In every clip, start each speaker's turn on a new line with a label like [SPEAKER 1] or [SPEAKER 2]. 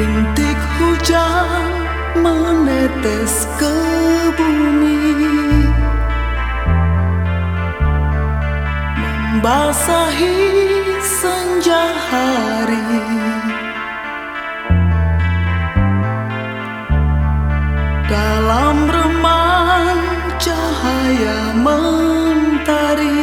[SPEAKER 1] Rintik hujan menetes ke bumi. Membasahi senja hari. Dalam remang cahaya mentari.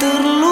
[SPEAKER 1] terluka